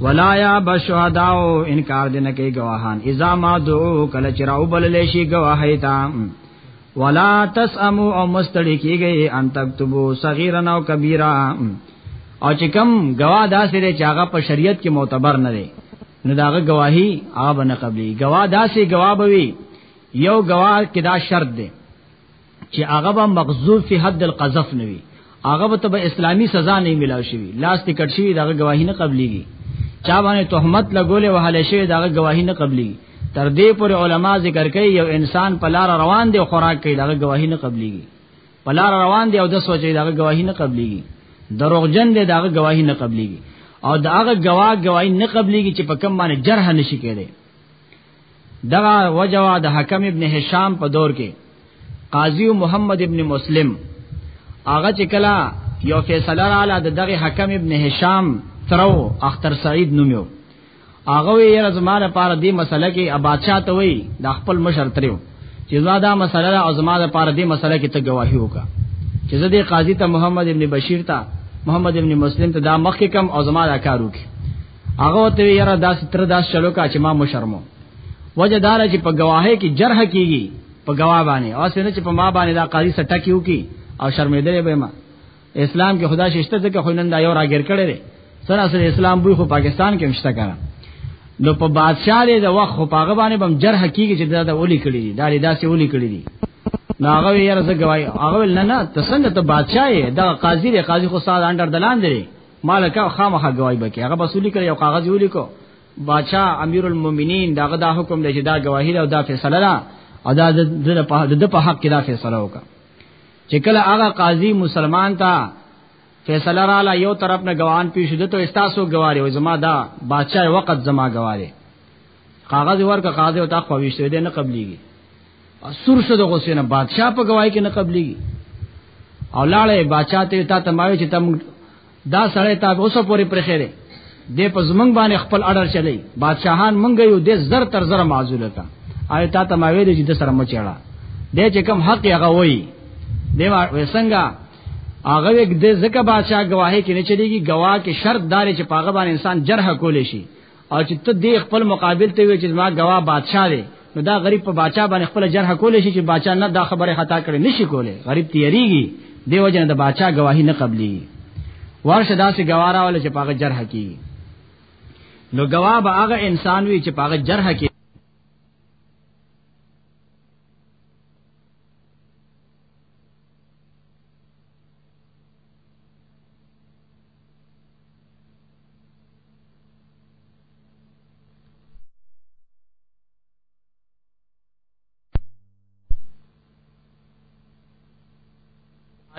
ولا یا بشهداو انکار دینه کوي گواهان اذا ما دعو کله چې راو بلل شي گواهی تا ولا تسمو او مستړي کیږي ان تکتبو صغیرا او کبیرا او چې کم گواه داسې دی چې هغه په شریعت کې معتبر نه دی نو داغه گواهی هغه نه قبلي گواه داسې گواه بوي یو گواه کې دا شرط دی چې هغه به مقذوف فی حد القذف نه وي هغه به ته اسلامی سزا نه ملاو شي لاس ته کټ شي داغه گواهی نه قبليږي چا باندې تهمت لګولې وهاله شي داغه گواهی نه قبليږي تر دې پر علما ذکر کوي یو انسان په لار روان دی خوراک کوي داغه گواهی نه قبليږي پلار روان دی او د سوچي دغه گواهی نه قبليږي دروغجن دی دغه گواهی نه قبليږي او دغه گواه گواهی نه قبليږي چې په کم باندې جرح نشي کېده دغه وجوا د حکم ابن هشام په دور کې قاضی محمد ابن مسلم هغه چې کلا یو فیصله را لاله دغه حکم ابن هشام ترو اختر سعید نومیو هغه وی یره زما لپاره دې مسله کې ابادشاه ته وی د خپل مشر تریو چې زما دا مسله او زما لپاره دې مسله کې ته گواهی وکا چې زه دې قاضي ته محمد ابن بشیر ته محمد ابن مسلم ته دا مخ کې کم او زما دا کار وکي هغه ته وی یره داس تر داس چلو کا چې ما مشرمو وجه دار چې په گواهی کې جرح کیږي په گواه باندې او سینه چې په ما باندې دا قاضي سټه کیو کی او شرمېدلې به ما اسلام کې خدا ششته ځکه خو نن دا یو راګر کړي دي سره سره اسلام بوی خو پاکستان کې مشته کړه نو په بادشاہ دې د وخت خو پاغه باندې بم جرح کیږي چې دا د اولی کړی دي دا دا سه اولی کړی دي نو هغه یې رز غوای هغه نه نه تسنګ ته بادشاہ یې دا قاضي دې قاضي خو ساده انډر دلان دی مالک خامخه غوای بکی هغه بسولی کړی او کاغذ ویلی کو بادشاہ امیر المؤمنین دا غدا حکم دی چې دا گواهی او دا فیصله ده او دا د په حق کې دا فیصله وکړه چې کله هغه قاضي مسلمان تا فیصله را لا یو طرف نه گواهان پیش دي ته استاسو گواهی او زما دا بادشاہ وقت زما گواهی کاغذ ورکه قاضي او تا خوښته دي نه قبليږي سور شو د غصې نه بادشاہ په گواهی کې نه قبليږي او لاړې بادشاہ ته تا تمایو چې تم دا سړی تاب اوسه پوری پر خیره دې په زمنګ باندې خپل اډر چلی بادشاہان مونږ یو دې زر تر زر معذوله کا آی تا ته ما ویل چې د سره مچړه دې چې کم حق هغه وای دې ما وسنګا هغه یک دې زکه بادشاہ گواهی کې نه چلیږي گواه کې شرط دار چې پاغه باندې انسان جرح کول شي او چې ته دې خپل مقابل ته وی چې ما غوا بادشاہ دی نو دا غریب په بادشاہ باندې خپل جرح کولې شي چې بادشاہ نه دا خبره خطا کړي نشي کولې غریب تیریږي دیو جن د بادشاہ گواہی نه قبلي ورشه داسې گوارا ول چې پاګه جرح کی نو گواه به هغه انسان وی چې پاګه جرح کی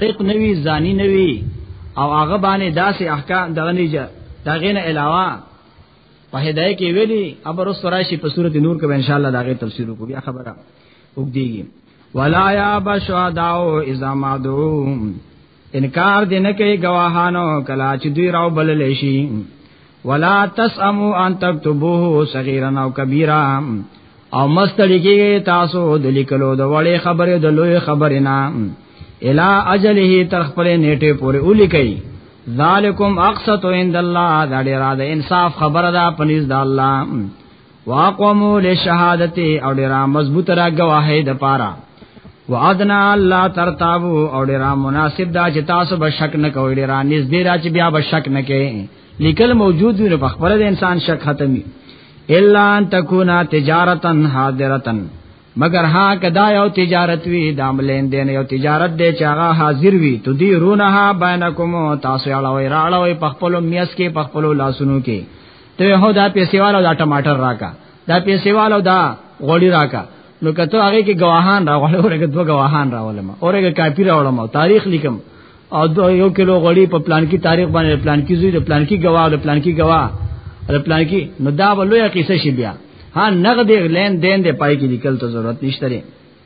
طریق نوی زانی نوی او هغه باندې داسې احکام دغه نه جا دغه نه علاوه په هدايه کې ویلي ابر سراشی په صورت نور کې ان شاء الله دغه تفسیر وکړو بیا خبره وګدیږي ولا یا بشوا داو اذا ما دوم انکار دې نه کوي گواهانو کلا چې دوی راو بلل شي ولا تسمو ان تكتبوه صغيرا او كبيرا او مستړي کې تاسو د لیکلو د وړې خبرې د لوی خبرې نه الا اجله تر خپل نیټه پورې ولي کوي ذالکم اقسط عند الله دا ډیره د انصاف خبره ده پنيز د الله واقومو لشهادت او ډیر مضبوط را گواهی د پاره وعدنا الله ترتابو او ډیر مناسب دا چې تاسو به شک نه کوئ ډیر نږدې دا چې بیا به شک نه کوئ لیکل موجود وي نو په خبره د انسان شک ختمي الا ان تکونا تجارتن حاضرتن مگر ها کدا یو تجارت وی دام لین دین یو تجارت دی چې هغه حاضر وی تو دی رونها بینکم تاسو اړوي راړوي په خپل میس کې په خپل لاسونو کې ته هو دا پیسې والو دا ټماټر راکا دا پیسې والو دا غوړي راکا نو کته هغه کې گواهان راغله اورګه دوه گواهان راولم اورګه کاپی راولم تاریخ لیکم او دو یو کیلو غوړي په پلان کې تاریخ باندې پلان کې زوی د پلان کې گواه د پلان کې گواه د پلان کې نو دا ولویا کیسه شي بیا ها نغد لین دین د پای کې لیکل ته ضرورت نشته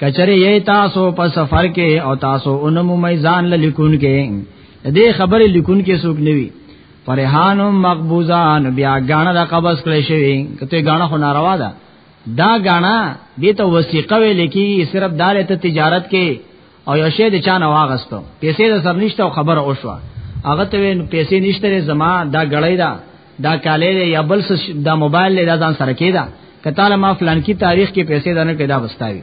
کچره یې تاسو په سفر کې او تاسو انمو میزان للیکون کې دې خبرې لیکون کې څوک نیوي فرحانو مقبوزان بیا غاڼه د قبض کړی شوی کته غاڼه خو ناروا ده دا غاڼه دې ته وثیقه ویل کی صرف داله ته تجارت کې او یو شی د چانه واغستو پیسې د سرنيشته خبر او شو هغه ته پیسې نشته زما دا غړی ده دا کاله دی یا بل څه دا موبایل دی دا ځان سره کیدا کته ما فلان کی تاریخ کې پیسې دنه پیدا وستاوي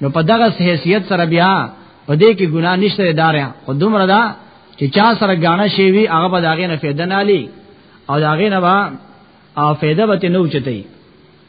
نو په دغه حیثیت سره بیا په دې کې ګناه نشته داریا خو دومره دا چې چا سره غاڼه شي وی هغه به داغه نه فایده نه لې او داغه نه با او فایده به نه اوچتای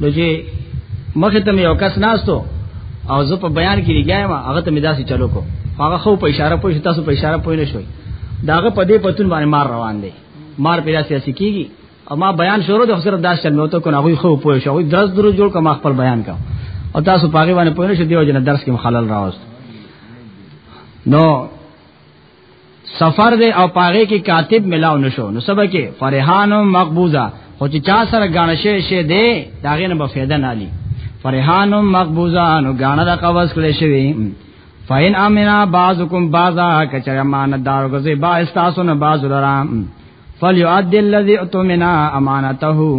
نو چې مخه ته یو کس ناستو او زه په بیان کې لګایم هغه ته مې داسې چلو کو هغه خو په اشاره پوه تاسو په اشاره پوه نه شوي داغه په دې پتون باندې مار روان دی مار پیدا سیاسي کیږي او ما بیان شروع د خسر داس چل نو ته کو نه خو پوه شو درس درو جوړ کوم خپل بیان کا او تاسو پاګې باندې پوه نه شو دیو جن درس کې مخالل راوست نو سفر دی او پاغه کې کاتب ملاو نشو نو سبا کې فرحان مقبوزه خو چې چا سره غاڼه شي شي دی دا غینه به فایده نه لري فرحان مقبوزه نو غاڼه د قواس کړی شوی فین امنا بعضکم بعضا کچر امانتدار غزی با استاسو نه بعض لرام فلیعد الذی اتمنا امانته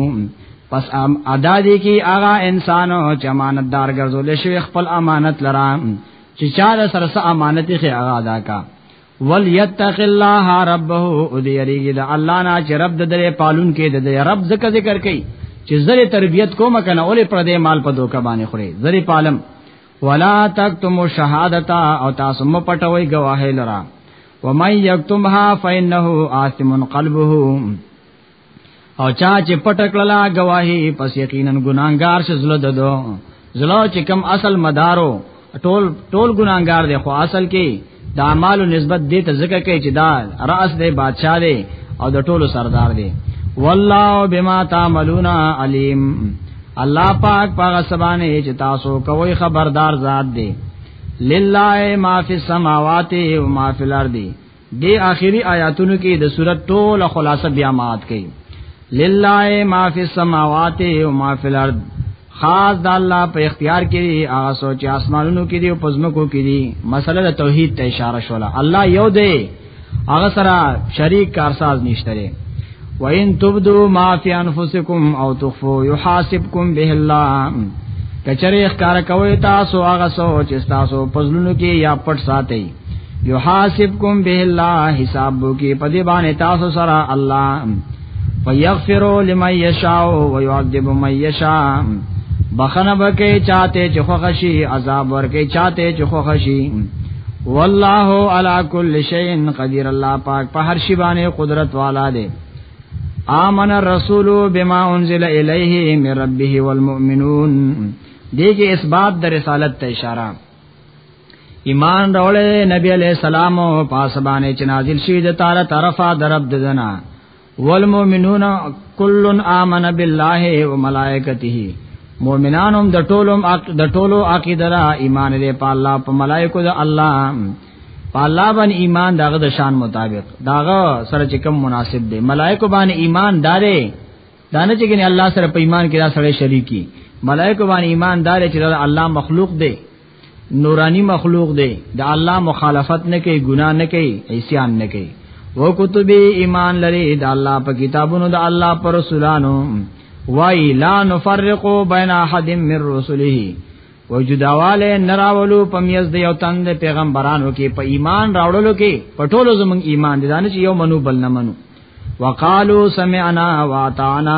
پس ام ادا دی کی آغا انسانو چې امانتدار ګرځول شوی خپل امانت لرام چې چا د سره سره امانت یې هغه ادا کا وليتق الله ربه او دې یریږي د الله نه چې رب د دې پالون کې د دې رب ذکر ذکر کوي چې زری تربيت کوم کنه اولې پر دې مال په دوکا باندې خوري زری پالم ولا تکتم شهادتا او تاسو م پټوي گواهی لرا ومن یکتمها فإنه آثم قلبه او چا چې پټکړلا گواهی پس یقینا ګناګار شه زله ددو زله چې کم اصل مدارو ټول ټول ګناګار دی خو اصل کې د اعمالو نسبت دې ته ذکر کوي چې دا راس دی بادشاہ دی او د ټولو سردار دی والله بما تعملون علیم الله پاک پاغه سبانه چې تاسو کوی خبردار ذات دی لله ما فی السماوات و ما فی الارض د آخري آیاتونو کې د صورت ټول خلاصه بیا مات کړي لله ما فی السماوات و ما فی الارض خاص د الله په اختیار کې دی هغه سوچ اسمانونو کې دی او پزمکو کې دی مسله د توحید ته اشاره شوله الله یو دی هغه سره شریک کارساز نشته وَإِن تُبْدُوا مَا فِي أَنفُسِكُمْ أَوْ تُخْفُوا يُحَاسِبْكُم بِهِ اللَّهُ کچره ښکار کوي تاسو هغه سوچ تاسو پزلونو کې یا پټ ساتي یحاسبکم به الله حساب کې پدی باندې تاسو سره الله فیغفر لمن یشاء و یعذب من یشاء بخنه بکې چاته چې خوښي عذاب ورکې چاته چې خوښي والله علی کل شیء قدیر الله پاک په هر شی باندې قدرت والا دی آمن الرسول بما انزل الیه من ربه والمؤمنون دیګه اثبات د رسالت ته اشاره ایمان راولې نبی علیہ السلام او پاسبانه چې نازل شوی د تعالی طرفه درب ددنه والمؤمنون كل آمن بالله وملائكته مؤمنانم د ټولو د ټولو عقیده را ایمان لري په الله په ملائکه د الله په الله باندې ایمان دغه د شان مطابق داغه سره چې کوم مناسب دی ملائکه باندې ایمان دارې دانه چې ګنې الله سره په ایمان کې دا سره شریکی ملائکه باندې ایمان دارې چې الله مخلوق دی نورانی مخلوق دی د الله مخالفت نه کوي ګناه نه کوي عصيان نه کوي و کتب ایمان لري د الله په کتابونو د الله پر رسولانو وای لا نفرق بین احد من رسله و جداواله نراولو پمیز د یو تند پیغمبرانو کې په ایمان راوړلو کې په ټولو زمون ایمان دي دانه چې یو منو بل نه منو وقالو سمعنا واطعنا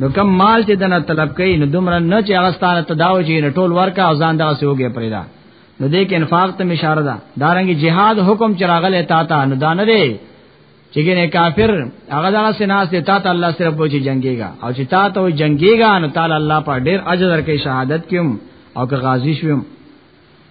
نو کم مال چې دنه طلب کوي نو دومره نه چې هغه ستاره تداو چې ټول ورکا او ځان دغه سوګي پرېدا نو دې کې انفاق ته اشاره ده دارنګي جهاد حکم چراغله تا ته نو دانه دی چې ګنه کافر هغه دغه سناس دی تا ته الله سره پوچی جنگيګا او چې تا ته جنگيګا نو تعالی الله په ډېر اجر ورکړي شهادت کيم او که غازی شوم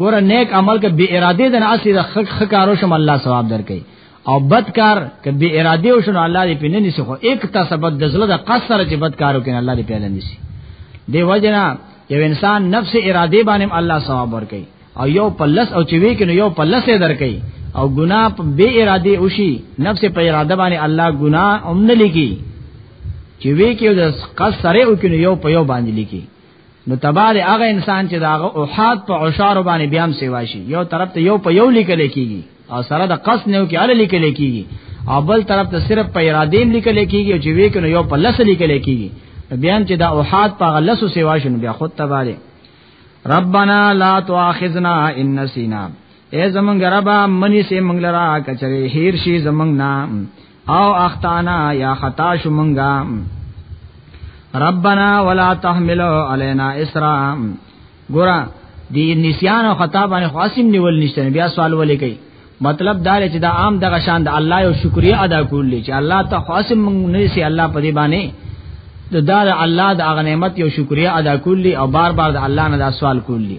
ګور نیک عمل کې بی اراده د ناسی د خک خکارو شم الله ثواب درکې او بدکار کې بی اراده وشن الله دې پینې نسی خو ایک تسبد د زړه د قصر چې بدکارو کې الله دې پیلې نسی دی وجنا یو انسان نفس اراده باندې الله ثواب ورکې او یو پلس او چې وی کې یو پلس درکې او ګنا په بی اراده وشي نفس په اراده باندې الله ګنا هم نه لګي چې وی کې د قصر او کې یو په یو باندې لګي نو تبال هغه انسان چې داغه اوحاد په عشار باندې بیام سیوا شي یو طرف ته یو په یو لیکل کیږي او سره د قص نه کې ال لیکل کیږي او بل طرف ته صرف په ارادیم لیکل کیږي چې وی کنه یو په لس لیکل کیږي بیان چې دا اوحاد په غلسو سیوا شنو بیا خود تبال ربنا لا تواخذنا ان نسینا اے زمونږ ربا منی سي مونږ لرا کچره هیر شي زمونږ نام او اختانا یا خطا شو مونږه ربنا ولا تحمل علينا اسرا ګورا دی نسیان او خطا باندې خاصم نیول نشته بیا سوال ولې کوي مطلب دا چې دا عام دغه شان د الله یو شکریا ادا کول چې الله ته خاصم مونږ نه سي الله په دې باندې د دا الله د اغنیمت یو شکریا ادا کولی او بار بار د الله نه دا سوال کولی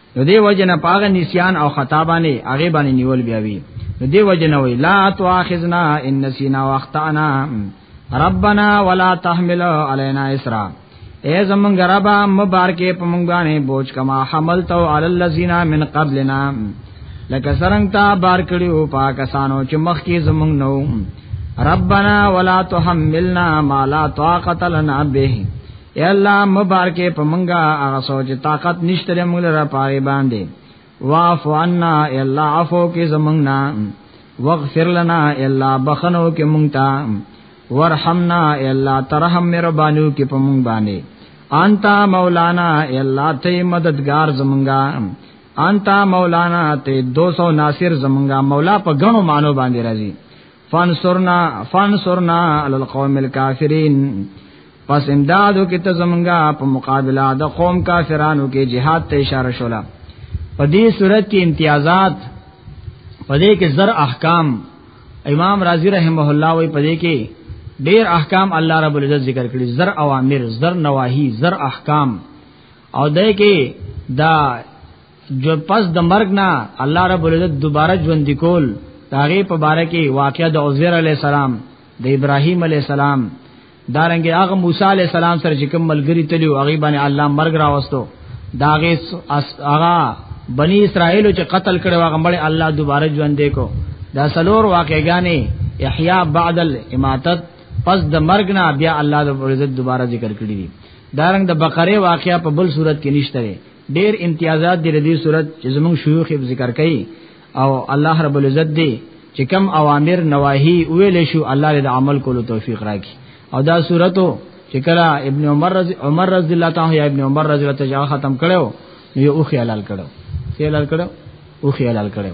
نو دی وجنه پاغه نسیان او خطا باندې هغه باندې نیول بیا وی نو دی وجنه وی لا تواخذنا ان نسینا واخطانا ربنا ولا تحمل علينا اسرا اے زمون غربا مبارکه پمون باندې بوج کما حمل تو علی الذین من قبلنا لکه سرنګ تا بار کړیو پاکستانو چې مخ کې زمون نو ربنا ولا تحملنا ما لا طاقت لنا به یا الله مبارکه په منګه هغه سوچ طاقت نشته لري موږ لپاره پاره باندې واعف عنا یا الله عفو کې زمنګنا واغفر لنا یا الله بخنو کې مونږ ته ورحمنا یا الله ترحم مهربانو کې په مونږ باندې انت مولانا یا الله ته مددگار زمونږه انت مولانا ته 200 ناصر زمونږه مولا په غنو مانو باندې راځي فانصرنا فانصرنا علی القوم الکافرین پس امدادو کې ته زمونږه په مقابله د قوم کافرانو کې jihad ته اشاره شولا په دې صورت کې امتیازات په دې کې زر احکام امام رازی رحمه الله وی په دې کې ډیر احکام الله رب العزت ذکر کړی زر اوامر زر نواهی زر احکام او دې کې دا جو پس د مرګ نه الله رب العزت دوباره ژوند کول داغه په باره کې واقعا د عزیر علی السلام د ابراهیم علی السلام دارنګ هغه موسی علی السلام سره چې کوم ملګری تلی او هغه باندې الله مرګ راوستو داغه هغه بنی اسرائیل چې قتل کړي هغه مړ الله دوباره ژوند کو دا سلور واقعګانې احیا بعد الاماتت پس د مرګ نه بیا الله د عزت دوباره ذکر کړی دي دارنګ د بقره واقعیا په بل صورت کې نشته ډیر امتیازات دی ردی صورت چې زموږ شيوخ ذکر کړي او الله رب العزت دی چې کم اوامر نواهی ویل شو الله دې عمل کولو توفیق راکړي او دا صورتو چې کله ابن عمر رضی عمر رضی الله تعالی یا ابن عمر رضی الله تعالی ختم کړو یو خیال کړو خیال کړو او خیال کړو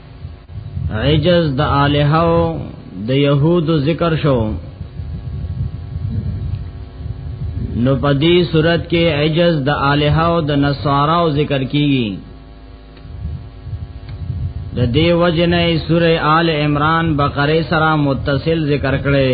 عجز د الہو د يهود ذکر شو نو په دې صورت کې عجز د الہو د نصاراو ذکر کیږي د دې وجنه سوره آل عمران بقره سره متصل ذکر کړي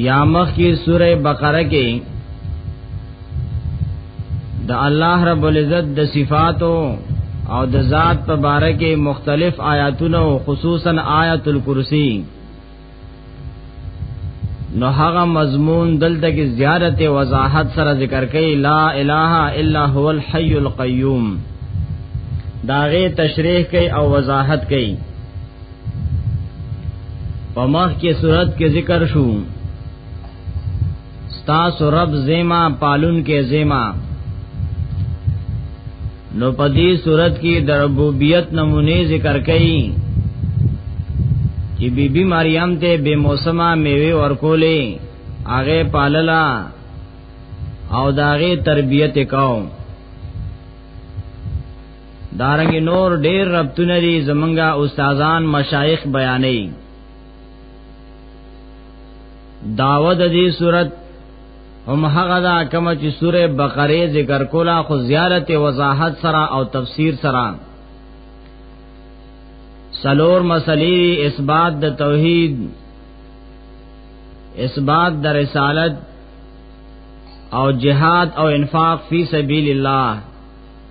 یا مخ کی سوره بقره کې د الله رب العزت د صفاتو او د ذات په باره کې مختلف آیاتونه او خصوصا آیت الکرسی نو هغه مضمون دلته کې زیارت وضاحت سره ذکر کړي لا اله الا هو الحي القيوم داغه تشریح کوي او وضاحت کوي پمخ کې صورت کې ذکر شو ستاسو رب زیما پالون کې زیما نو په دې صورت کې د ربوبیت نمونه ذکر کړي چې بیبي مریم ته به موسمه میوه ورکولې هغه پاللا او داغه تربیت کاو دارنګ نور ډیر ربطونه دي زمونږه استادان مشایخ بیانې داوه د دې صورت هم هغه دا کوم چې سوره بقره ذکر کولا خو زیارت وضاحت سره او تفسیر سره سلور مسلې اثبات د توحید اثبات د رسالت او جهاد او انفاق فی سبیل الله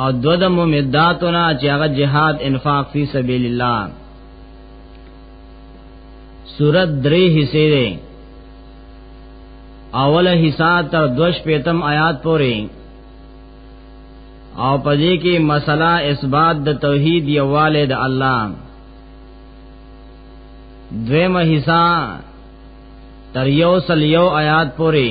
او دو د ممداتونه چې هغه جهاد انفاق فی سبیل الله سورت درې حصے ده اوله حصہ تر دوش پیتم آیات پورې او پدې کې مسله اثبات د توحید یواله د الله دویمه حصہ تر یو سل یو آیات پورې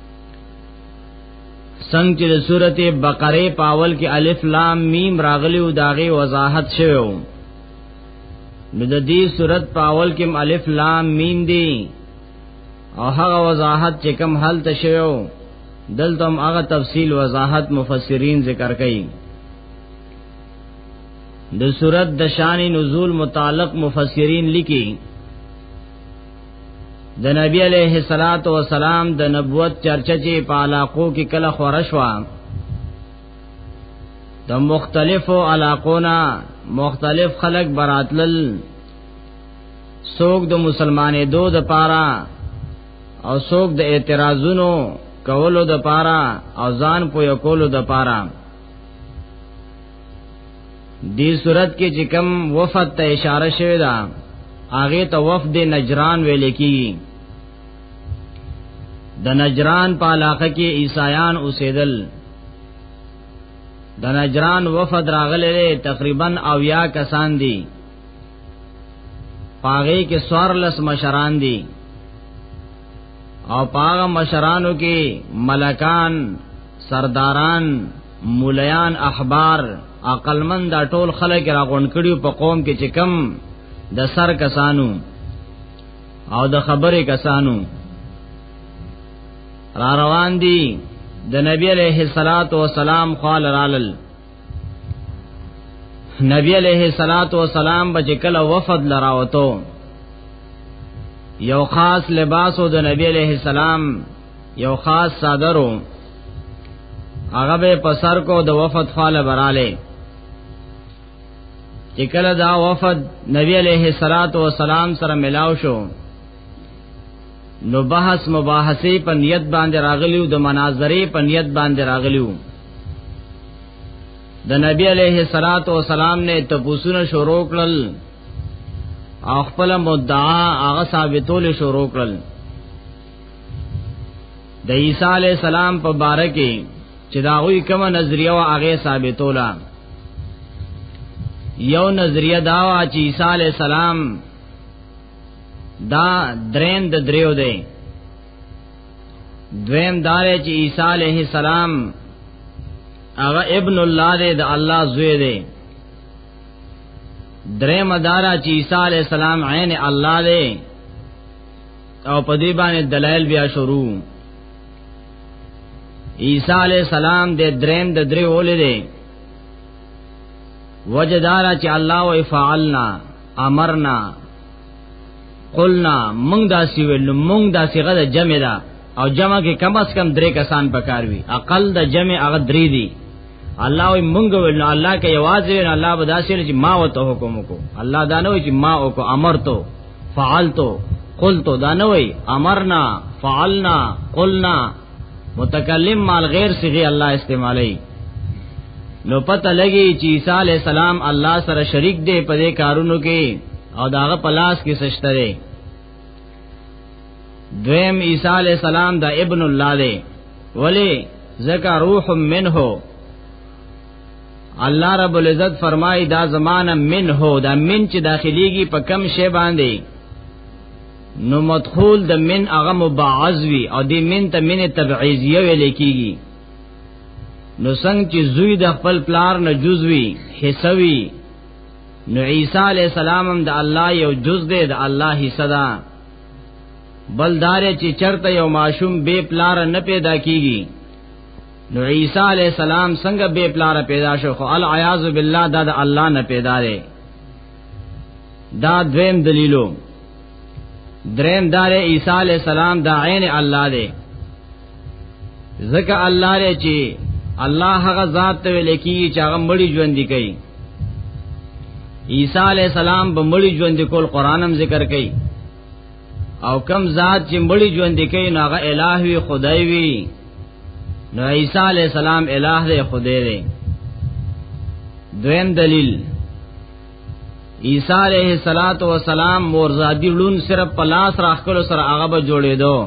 څنګه چې د سورته بقره په اول کې الف لام میم راغلی او داغه وضاحت شوی و نو د دې سورته په اول کې الف لام میم دی او هغه وضاحت چې کم حل ته شوی و دلته هم هغه تفصیل وضاحت مفسرین ذکر کړي د سورته د شان نزول متعلق مفسرین لیکي د نبی علیه الصلاۃ والسلام د نبوت چرچا چې په علاقو کې کله خورشوا د مختلفو علاقونا مختلف خلق براتلل سوق د مسلمانې دو د پارا او سوق د اعتراضونو کولو د پارا او ځان پوی کولو د پارا دی صورت کې چې کم وفد ته اشاره شوی دا هغه ته وفد نجران ویل کیږي د نجران په علاقه کې عیسایان اوسېدل د نجران وفد راغلي تقریبا او یا کسان دي پاغه کې سوارلس مشران دي او پاغه مشرانو کې ملکان سرداران مولیان احبار عقلمن دا ټول خلک را غونډ کړیو په قوم کې چې کم د سر کسانو او د خبرې کسانو را روان دي د نبی علیہ الصلات والسلام قال رالل نبی علیہ الصلات والسلام بچ کله وفد لراوتو یو خاص لباس او د نبی علیہ السلام یو خاص صدرو هغه به پسر کو د وفد خاله براله چې کله دا وفد نبی علیه الصلاۃ والسلام سره ملاو شو نو بحث مباحثه په نیت باندې راغلیو د مناظره په نیت باندې راغلیو د نبی علیه الصلاۃ والسلام نه تبوسونه شروع کړل او خپل مدعا هغه ثابتول شروع کړل د عیسی علی السلام په باره کې چې دا غوي کوم نظریه او هغه ثابتولا یو نظریه دا وا چې عیسی علی السلام دا درین د دریو دی دویم دار چې عیسی علیه السلام هغه ابن الله دی د الله زوی دی درې مدارا چې عیسی علی السلام عین الله دی او په دې باندې دلایل بیا شروع عیسی علی السلام د دریم د درې اولې دی وجدارا چې الله و فعلنا امرنا قلنا موږ داسې ویل موږ داسې غد جمع ده او جمع کې کم از کم درې کسان پکار وي اقل د جمع هغه درې دي الله وي مونږ ویل الله کې आवाज ویل الله به داسې چې ما وته حکم وکړو الله دانو چې ما وکړو امر ته فعلتو قلتو دا نه وای امرنا فعلنا قلنا متکلم مال غیر صيغه الله استعمالي نو پته لګي چې عيسى عليه السلام الله سره شریک دی په دې کارونو کې او داغه پلاس کې سشته دی دویم عیسی علی السلام دا ابن الله دی ولی زکا روح منه الله رب العزت فرمای دا زمانه من هو دا من چې داخليږي په کم شی باندې نو مدخول د من هغه مبعض وی او د من ته من تبعیزیه ویل کیږي نو څنګه چې زوی د خپل پلار نه جزوی حسوی نو عیسی علی السلام هم د الله یو جز دی د الله حصہ ده بلدار چې چرته یو ماشوم بے پلار نه پیدا کیږي نو عیسی علی السلام څنګه بے پلار پیدا شو خو العیاذ بالله دا د الله نه پیدا دی دا دویم دلیلو دریم دار عیسی علی السلام دا عین الله دی ځکه الله لري چې الله هغه ذات ته ویل کی چې هغه مړی ژوند دی کوي عیسی علی السلام به مړی ژوند کول قرانم ذکر کوي او کم ذات چې مړی ژوند کوي نو هغه الٰه وي خدای وي نو عیسی علی السلام الٰه دی خدای دی دویم دلیل عیسی علیہ الصلات والسلام مورزادی لون صرف پلاس راخلو سره هغه به جوړېدو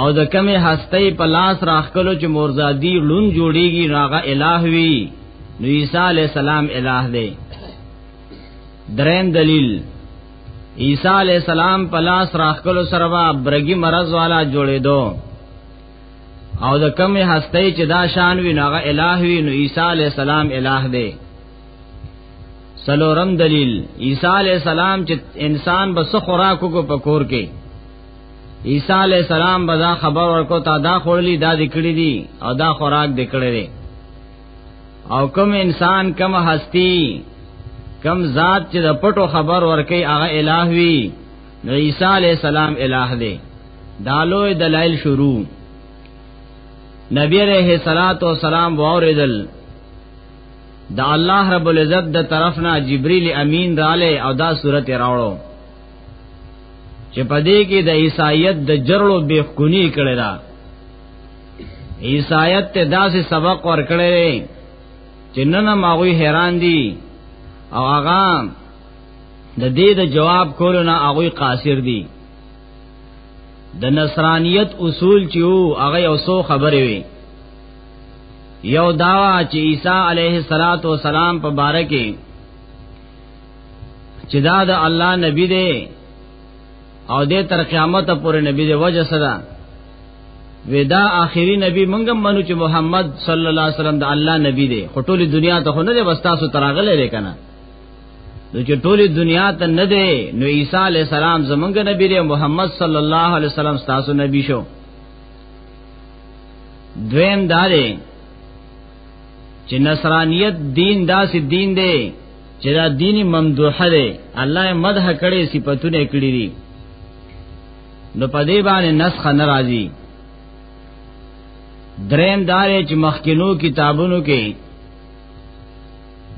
او د کمی هستی پلاس راخلو چې مورزادی لون جوړیږي هغه الٰه وی نو عیسی علیہ السلام الٰه دی دریم دلیل عیسی علی السلام په لاس راخلو سره با برګي مرز والا جوړېدو او د کمی هستی چې دا شان وی نو هغه الہ وی نو عیسی علی السلام الہ دی سلورم دلیل عیسی علی السلام چې انسان به سخورا کو کو پکور کې عیسی علی السلام به دا خبر ورکو تا دا خورلی دا دکړی دی او دا خوراک دکړی دی او کم انسان کم هستی کم ذات چې د پټو خبر ورکي هغه الہ وی نو عیسی علی السلام الہ دی دالو دلائل شروع نبی علیہ الصلات والسلام واوریدل دا الله رب العزت د طرفنا جبرئیل امین رااله او دا صورت راوړو چې پدې کې د عیسایت د جرړو بیخکونی کړي دا عیسایت ته داسې سبق ورکړی چې نن ماوی حیران دي او هغه د دې د جواب کولو نه هغه قاصر دي د نصرانیت اصول چې وو هغه یو څو خبرې وي یو داوا چې عیسی علیه الصلاۃ والسلام په باره کې چې دا د الله نبی دی او دې تر قیامت پورې نبی دې وجه صدا ودا آخري نبی مونږ منو چې محمد صلی الله علیه وسلم د الله نبی دی خو ټولې دنیا ته خو نه دی وستاسو تراغله لري کنه نو چې ټولې دنیا ته نه دی نو عیسی علی السلام زمونږ نبی دی محمد صلی الله علیه وسلم تاسو نبی شو دویم دارې چې نصرانیت دین داسې دین دی چې دا دینی ممدوحه ده الله مدح کړي صفاتونه کړی دي نو په دې باندې نسخ ناراضي دریم دار چې مخکینو کتابونو کې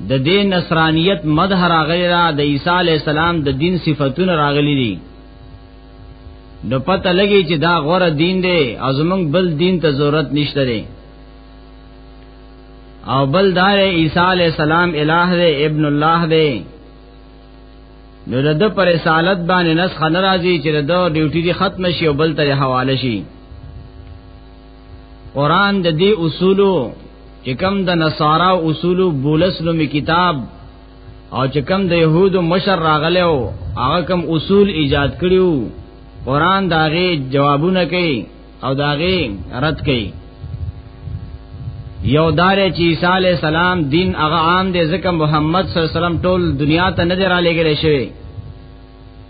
د دین نصرانیت مدح راغلی را د عیسی علی السلام د دین صفاتونه راغلي دي نو پته لګي چې دا غوره دین دی او زمونږ بل دین ته ضرورت نشته دی او بل دار عیسی علی السلام الہ دے ابن الله دے نو د پر رسالت باندې نسخ ناراضي چې د ډیوټي دي ختم شي او بل ته حواله شي قران د دې اصولو چې کم د نصارا اصولو بولس نوم کتاب او چې کم د يهودو مشر راغله او هغه کم اصول ایجاد کړیو قران داغه جوابونه کوي او داغه رد کړي یو دار چې عیسی علی السلام دین هغه عام دی ځکه محمد صلی الله علیه وسلم ټول دنیا ته نه درا لګل شوی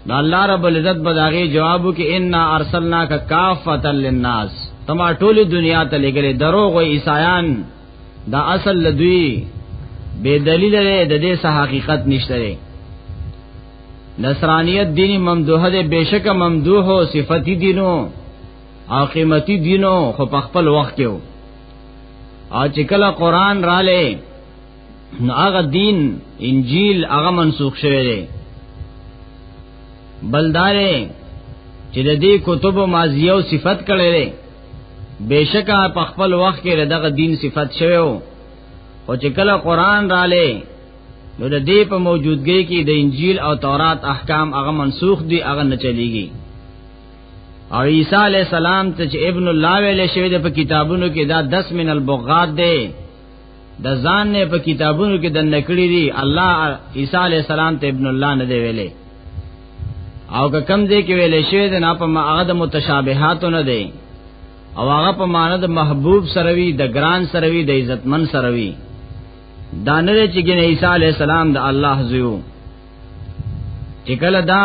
دا الله رب العزت بداغي جوابو کې ان ارسلنا کا کافتا للناس تما ټول دنیا ته لګل دروغ او عیسایان دا اصل لدوی بے دلیل لري د دې صح حقیقت نشته نصرانیت دینی ممدوح دے بیشک ممدوح و صفتی دینو او قیمتی دینو خو په خپل وخت کې او چې کله قران را لې نو هغه دین انجیل هغه منسوخ شوی دی بلدارې چې د دې کتب ماضیو صفت کړي لري بشکا په خپل وخت کې دغه دین صفت شوی او چې کله قران را لې نو د دې په موجودګۍ کې د انجیل او تورات احکام هغه منسوخ دي هغه نه چلیږي او عیسی علی السلام ته چې ابن الله ویل شوی د په کتابونو کې دا 10 من البغات دی د ځان نه په کتابونو کې د نکړی دی الله عیسی علی السلام ته ابن الله نه دی ویلې او که کم دی کې ویلې شوی د نه په هغه د متشابهات نه دی او هغه په معنی د محبوب سروي د ګران سروي د عزتمن سروي دا نه چې ګنې عیسی علی السلام د الله زیو چې کله دا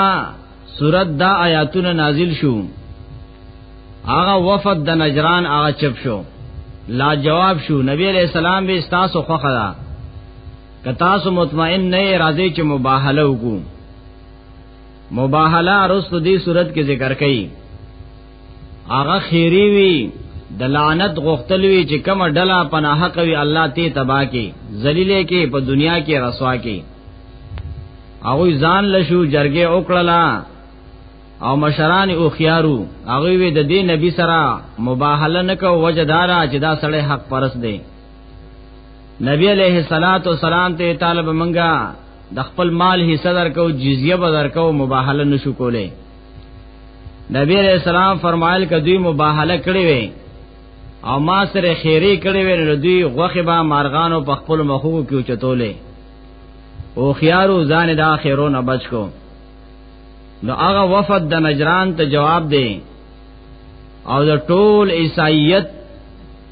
سورت دا آیاتونه نازل شو هغه وفد د نجران هغه چپ شو لا جواب شو نبی علیہ السلام به تاسو خوخه دا که تاسو مطمئن نه راځي چې مباهله وکړو مباهله رسو دې صورت کې ذکر کړي هغه خیری وی د لعنت غختل وی چې کوم ډلا پناه کوي الله ته تبا کی ذلیلې کې په دنیا کې رسوا کی هغه ځان لشو جرګه وکړلا او مشران او خيارو هغه وی د دې نبی سره مباهله نکو وجدارا چې دا سړی حق پرس دی نبی علیہ الصلات والسلام ته طالب منګه د خپل مال حصہ درکو جزیه به درکو مباهله نشو کولای نبی علیہ السلام فرمایل کدی مباهله کړی وی او ما سره خیری کړی وی نو دوی غوخه با مارغانو په خپل مخو کې چتولې او خيارو ځان د اخرو نه بچ کو نو هغه وفد د نجران ته جواب دی او د ټول عیسایت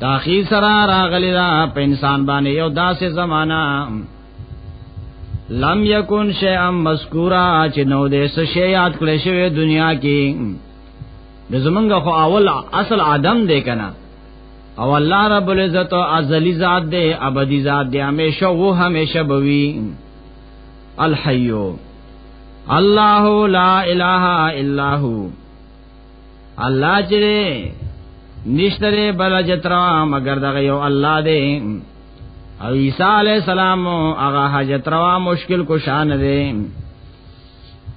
دا خي سرا راغلی دا په انسان باندې یو داسې زمانہ لم یکن شیئا مذکورا چې نو دې څه شی یاد کړی شوی دنیا کې د زمونږ خو اول اصل آدم دی کنه او الله رب العزت ازلی ذات دی ابدی ذات دی همیشه وو همیشه بوي الحیو الله لا اله الا هو الله چې نشتره بل جترا مگر دغه یو الله دی او عیسی علی السلام هغه حاجت روا مشکل کو شان دی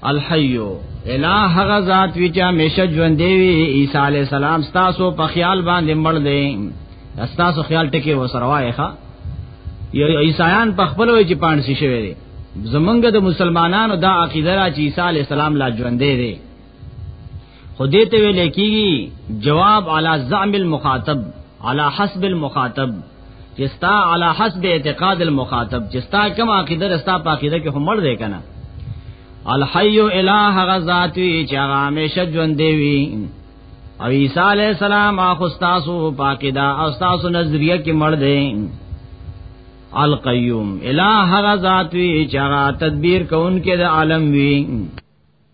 الحی الہ هغه ذات وی چې همیشه ژوند دی عیسی علی السلام ستاسو په خیال باندې مړ دی ستاسو خیال ټکی وسره وای ښا یو عیسایان په خپل وی چې پانسی شوی دی زمونږ د مسلمانانو دا عقیده را چې عیسی علی السلام لا ژوند دی خو دې ته ویل کېږي جواب علی زعم المخاطب علی حسب المخاطب چې ستا علی حسب اعتقاد المخاطب چې ستا کوم عقیده رستا په عقیده کې هم مړ دی کنه الحی الہ غزات وی چې هغه همیشه ژوند دی وی او عیسی علی السلام اخو تاسو پاکیدا او تاسو نظریه کې مړ دی القیوم الہ غزات وی چې هغه تدبیر کوونکې د عالم وی